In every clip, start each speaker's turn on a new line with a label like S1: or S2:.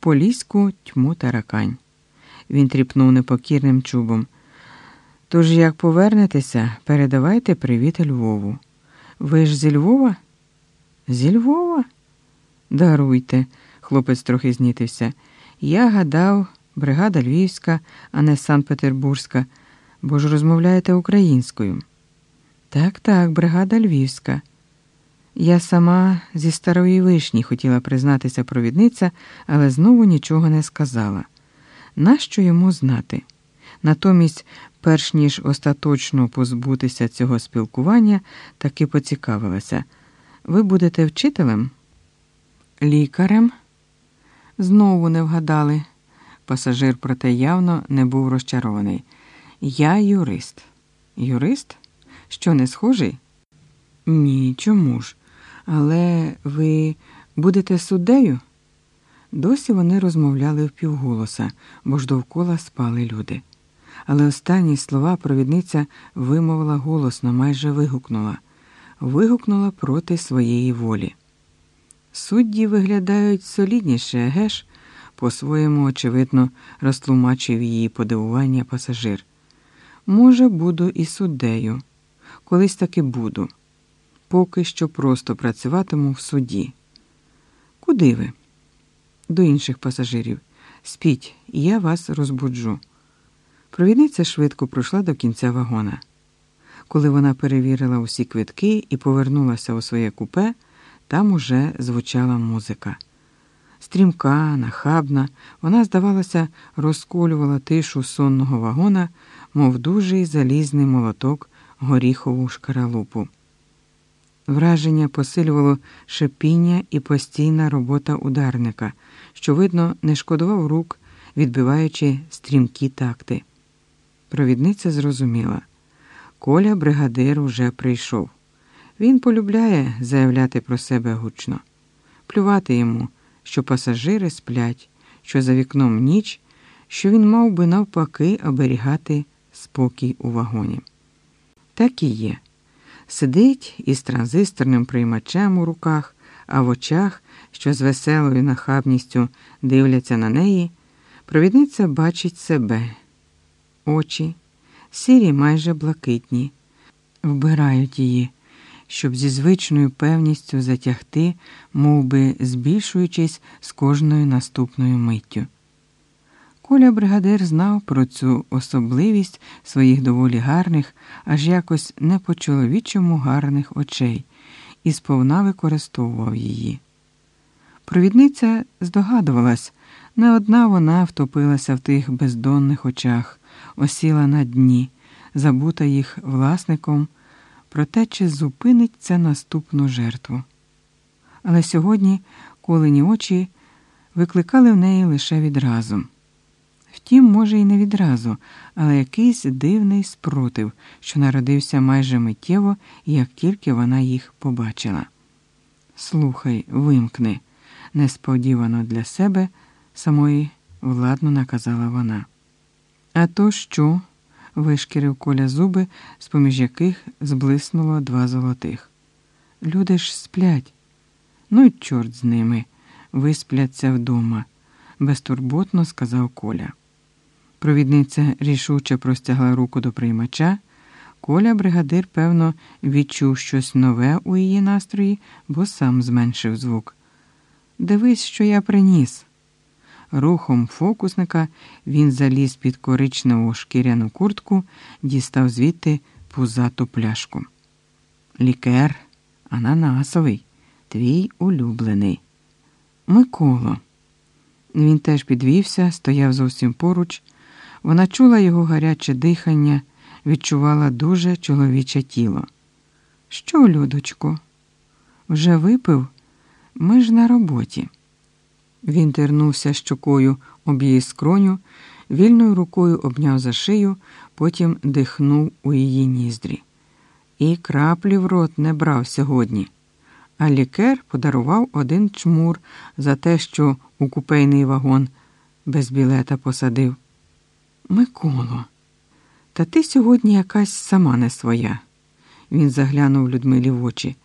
S1: поліську тьму таракань. Він тріпнув непокірним чубом. Тож, як повернетеся, передавайте привіт Львову. Ви ж зі Львова? Зі Львова? Даруйте, хлопець трохи знітився. Я гадав, бригада львівська, а не Санкт-Петербурзька, бо ж розмовляєте українською. Так, так, бригада львівська. Я сама зі старої вишні хотіла признатися провідниця, але знову нічого не сказала. Нащо йому знати? Натомість, перш ніж остаточно позбутися цього спілкування, таки поцікавилася. Ви будете вчителем? Лікарем? Знову не вгадали. Пасажир, проте явно не був розчарований. Я юрист. Юрист? Що не схожий? Ні, чому ж? Але ви будете суддею? Досі вони розмовляли впівголоса, бо ж довкола спали люди. Але останні слова провідниця вимовила голосно, майже вигукнула, вигукнула проти своєї волі. Судді виглядають солідніше, геш, по-своєму, очевидно, розтлумачив її подивування пасажир. Може, буду і суддею. Колись таки буду. Поки що просто працюватиму в суді. Куди ви? До інших пасажирів. Спіть, я вас розбуджу. Провідниця швидко пройшла до кінця вагона. Коли вона перевірила усі квитки і повернулася у своє купе, там уже звучала музика. Стрімка, нахабна, вона, здавалося, розколювала тишу сонного вагона, мов дужий залізний молоток горіхову шкаралупу. Враження посилювало шипіння і постійна робота ударника, що, видно, не шкодував рук, відбиваючи стрімкі такти. Провідниця зрозуміла Коля бригадир уже прийшов. Він полюбляє заявляти про себе гучно, плювати йому, що пасажири сплять, що за вікном ніч, що він мав би навпаки оберігати спокій у вагоні. Так і є. Сидить із транзисторним приймачем у руках, а в очах, що з веселою нахабністю дивляться на неї, провідниця бачить себе. Очі, сірі майже блакитні, вбирають її, щоб зі звичною певністю затягти, мов би збільшуючись з кожною наступною миттю. Коля бригадир знав про цю особливість своїх доволі гарних, аж якось не по чоловічому гарних очей і сповна використовував її. Провідниця здогадувалась, не одна вона втопилася в тих бездонних очах, осіла на дні, забута їх власником, проте чи зупинить це наступну жертву. Але сьогодні колені очі викликали в неї лише відразу. Втім, може, і не відразу, але якийсь дивний спротив, що народився майже миттєво, як тільки вона їх побачила. Слухай, вимкни, несподівано для себе самої владно наказала вона. А то що? вишкірив коля зуби, з поміж яких зблиснуло два золотих. Люди ж сплять. Ну й чорт з ними, виспляться вдома, безтурботно сказав Коля. Провідниця рішуче простягла руку до приймача. Коля, бригадир, певно, відчув щось нове у її настрої, бо сам зменшив звук. Дивись, що я приніс. Рухом фокусника він заліз під коричневу шкіряну куртку, дістав звідти пузату пляшку. Лікер, ананасовий, твій улюблений. Миколо. Він теж підвівся, стояв зовсім поруч. Вона чула його гаряче дихання, відчувала дуже чоловіче тіло. Що, Людочко, вже випив? Ми ж на роботі. Він тернувся щокою об її скроню, вільною рукою обняв за шию, потім дихнув у її ніздрі. І краплі в рот не брав сьогодні. А лікер подарував один чмур за те, що у купейний вагон без білета посадив. Миколо, та ти сьогодні якась сама не своя. Він заглянув Людмилі в очі.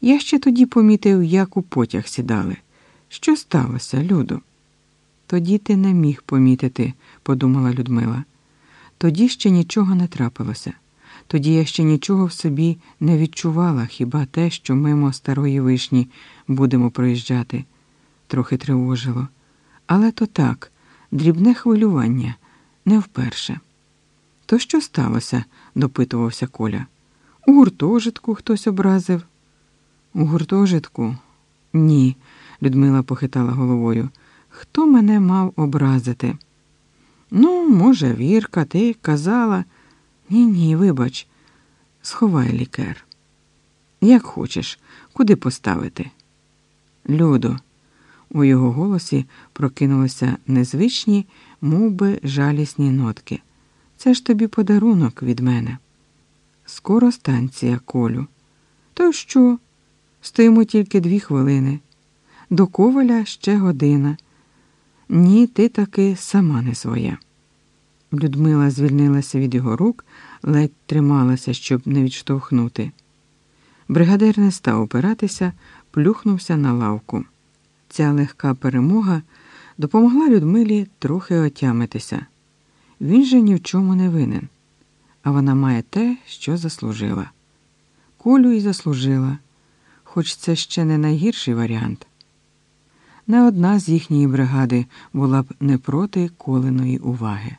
S1: Я ще тоді помітив, як у потяг сідали. Що сталося, Люду? Тоді ти не міг помітити, подумала Людмила. Тоді ще нічого не трапилося. Тоді я ще нічого в собі не відчувала, хіба те, що мимо старої вишні будемо проїжджати, трохи тривожило. Але то так, дрібне хвилювання, не вперше. То що сталося? допитувався Коля. У гуртожитку хтось образив. У гуртожитку? Ні, Людмила похитала головою. Хто мене мав образити? Ну, може, Вірка, ти казала. Ні, ні, вибач, сховай лікер. Як хочеш, куди поставити? Людо. У його голосі прокинулися незвичні, мов би, жалісні нотки. Це ж тобі подарунок від мене. Скоро станція, Колю. То що? Стоїмо тільки дві хвилини. До коваля ще година. Ні, ти таки сама не своя. Людмила звільнилася від його рук, ледь трималася, щоб не відштовхнути. Бригадир не став опиратися, плюхнувся на лавку. Ця легка перемога допомогла Людмилі трохи отямитися. Він же ні в чому не винен, а вона має те, що заслужила. Колю і заслужила, хоч це ще не найгірший варіант. Не одна з їхньої бригади була б не проти коленої уваги.